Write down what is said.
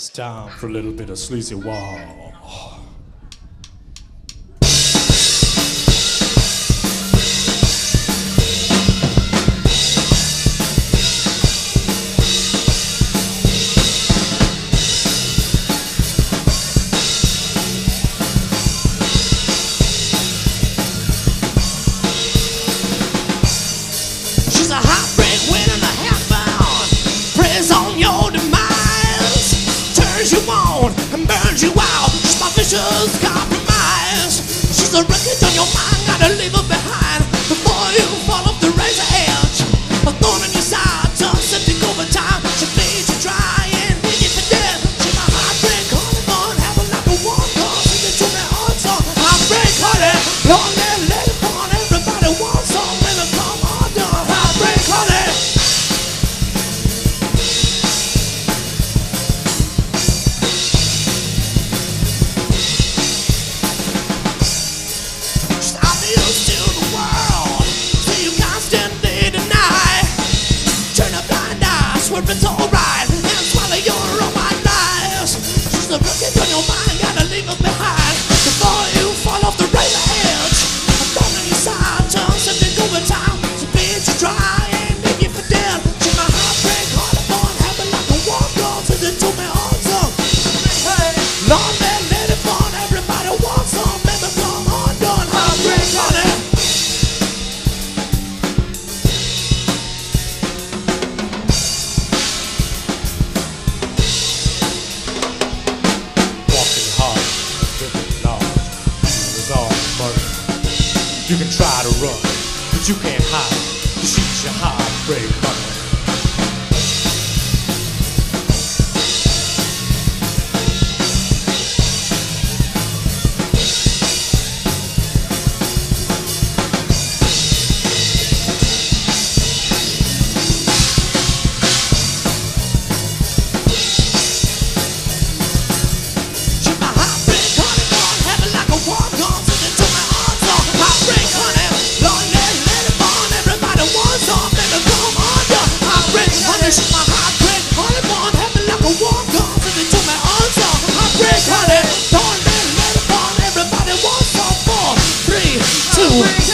It's time for a little bit of sleazy wall. energy, wow, just my vision's the rookie's on your mind, gotta leave a You can try to run, but you can't hide. She's your high prey. Brasil.